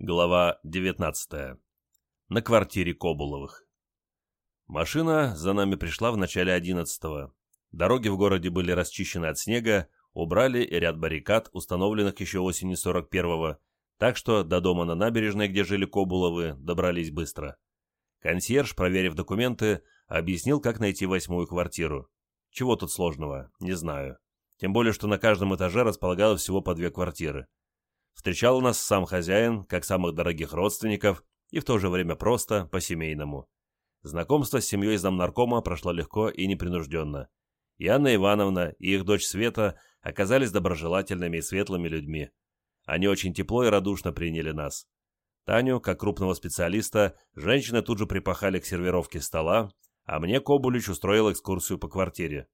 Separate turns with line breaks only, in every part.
Глава 19. На квартире Кобуловых. Машина за нами пришла в начале 11-го. Дороги в городе были расчищены от снега, убрали и ряд баррикад, установленных еще осенью 41-го, так что до дома на набережной, где жили Кобуловы, добрались быстро. Консьерж, проверив документы, объяснил, как найти восьмую квартиру. Чего тут сложного, не знаю. Тем более, что на каждом этаже располагалось всего по две квартиры. Встречал нас сам хозяин, как самых дорогих родственников, и в то же время просто, по-семейному. Знакомство с семьей замнаркома прошло легко и непринужденно. И Анна Ивановна, и их дочь Света оказались доброжелательными и светлыми людьми. Они очень тепло и радушно приняли нас. Таню, как крупного специалиста, женщины тут же припахали к сервировке стола, а мне Кобулич устроил экскурсию по квартире.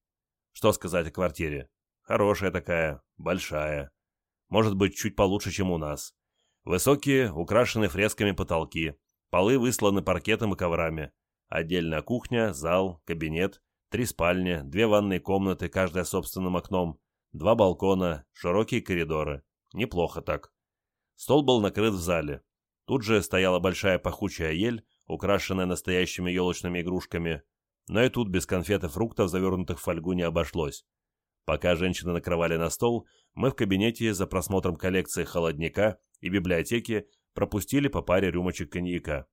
Что сказать о квартире? Хорошая такая, большая может быть, чуть получше, чем у нас. Высокие, украшенные фресками потолки, полы высланы паркетом и коврами. Отдельная кухня, зал, кабинет, три спальни, две ванные комнаты, каждая собственным окном, два балкона, широкие коридоры. Неплохо так. Стол был накрыт в зале. Тут же стояла большая пахучая ель, украшенная настоящими елочными игрушками. Но и тут без конфет и фруктов, завернутых в фольгу, не обошлось. Пока женщины накрывали на стол, мы в кабинете за просмотром коллекции холодника и библиотеки пропустили по паре рюмочек коньяка.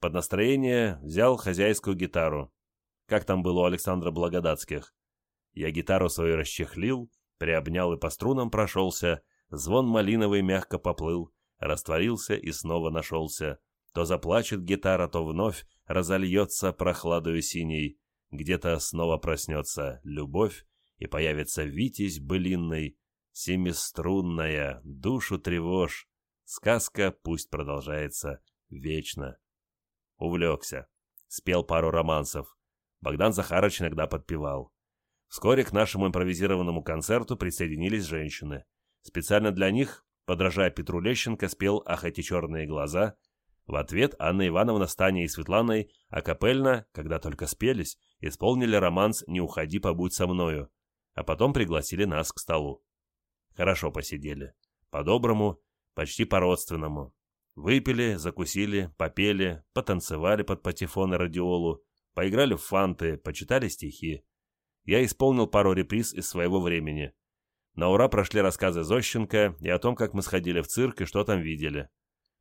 Под настроение взял хозяйскую гитару. Как там было у Александра Благодатских. Я гитару свою расчехлил, приобнял и по струнам прошелся, звон малиновый мягко поплыл, растворился и снова нашелся. То заплачет гитара, то вновь разольется прохладою синей. Где-то снова проснется любовь, и появится витязь былинный, семиструнная, душу тревожь. Сказка пусть продолжается вечно. Увлекся. Спел пару романсов. Богдан Захарович иногда подпевал. Вскоре к нашему импровизированному концерту присоединились женщины. Специально для них, подражая Петру Лещенко, спел «Ах, эти черные глаза». В ответ Анна Ивановна с Таней и Светланой акапельно, когда только спелись, исполнили романс «Не уходи, побудь со мною», а потом пригласили нас к столу. Хорошо посидели. По-доброму, почти по-родственному. Выпили, закусили, попели, потанцевали под патефон и радиолу, поиграли в фанты, почитали стихи. Я исполнил пару реприз из своего времени. На ура прошли рассказы Зощенко и о том, как мы сходили в цирк и что там видели.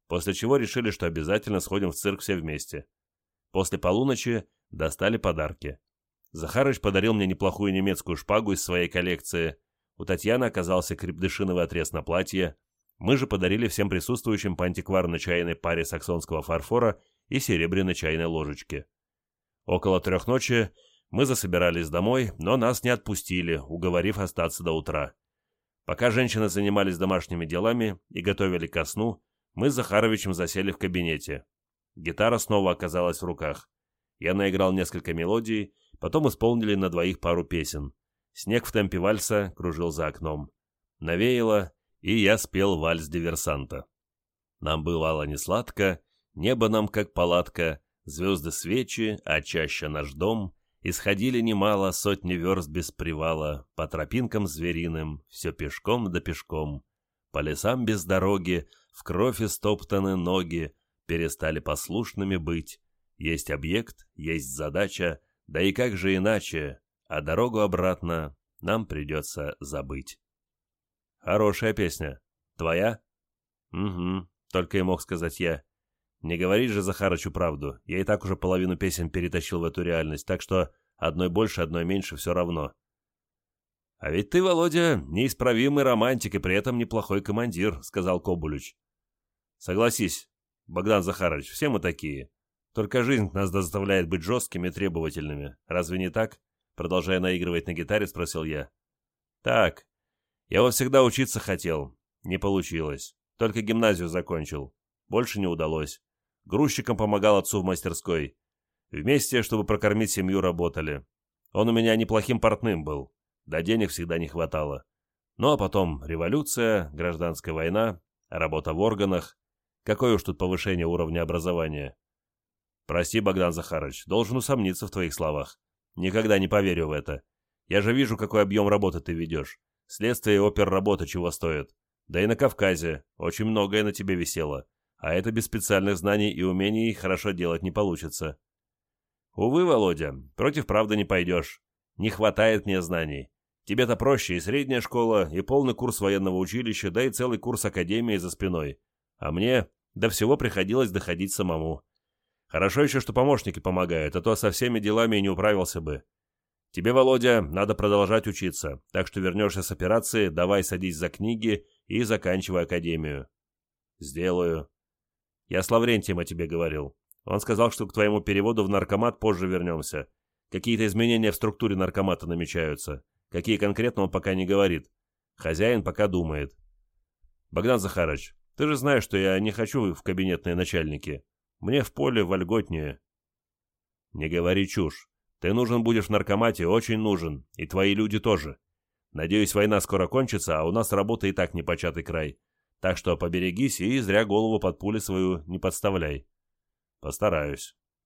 После чего решили, что обязательно сходим в цирк все вместе. После полуночи достали подарки. Захарыч подарил мне неплохую немецкую шпагу из своей коллекции. У Татьяны оказался крепдышиновый отрез на платье. Мы же подарили всем присутствующим по антикварной чайной паре саксонского фарфора и серебряной чайной ложечке. Около трех ночи мы засобирались домой, но нас не отпустили, уговорив остаться до утра. Пока женщины занимались домашними делами и готовили ко сну, мы с Захаровичем засели в кабинете. Гитара снова оказалась в руках. Я наиграл несколько мелодий, Потом исполнили на двоих пару песен. Снег в темпе вальса кружил за окном. Навеяло, и я спел вальс диверсанта. Нам бывало не сладко, небо нам как палатка, звезды свечи, а чаще наш дом, исходили немало сотни верст без привала, по тропинкам звериным, все пешком да пешком. По лесам без дороги, в кровь истоптаны ноги, перестали послушными быть. Есть объект, есть задача, да и как же иначе, а дорогу обратно нам придется забыть. Хорошая песня. Твоя? Угу, только и мог сказать я. Не говори же Захарычу правду. Я и так уже половину песен перетащил в эту реальность, так что одной больше, одной меньше все равно. А ведь ты, Володя, неисправимый романтик и при этом неплохой командир, сказал Кобулич. Согласись, Богдан Захарович, все мы такие. Только жизнь нас заставляет быть жесткими и требовательными. Разве не так? Продолжая наигрывать на гитаре, спросил я. Так. Я вот всегда учиться хотел. Не получилось. Только гимназию закончил. Больше не удалось. Грузчиком помогал отцу в мастерской. Вместе, чтобы прокормить семью, работали. Он у меня неплохим портным был. Да денег всегда не хватало. Ну а потом революция, гражданская война, работа в органах. Какое уж тут повышение уровня образования. «Прости, Богдан Захарович, должен усомниться в твоих словах. Никогда не поверю в это. Я же вижу, какой объем работы ты ведешь. Следствие опер работа чего стоят. Да и на Кавказе очень многое на тебе висело. а это без специальных знаний и умений хорошо делать не получится. Увы, Володя, против правды не пойдешь. Не хватает мне знаний. Тебе-то проще и средняя школа, и полный курс военного училища, да и целый курс академии за спиной. А мне до всего приходилось доходить самому. Хорошо еще, что помощники помогают, а то со всеми делами и не управился бы. Тебе, Володя, надо продолжать учиться, так что вернешься с операции, давай садись за книги и заканчивай академию. Сделаю. Я с Лаврентием о тебе говорил. Он сказал, что к твоему переводу в наркомат позже вернемся. Какие-то изменения в структуре наркомата намечаются. Какие конкретно он пока не говорит. Хозяин пока думает. Богдан Захарович, ты же знаешь, что я не хочу в кабинетные начальники. Мне в поле вольготнее. Не говори чушь. Ты нужен будешь в наркомате, очень нужен. И твои люди тоже. Надеюсь, война скоро кончится, а у нас работа и так непочатый край. Так что поберегись и зря голову под пули свою не подставляй. Постараюсь.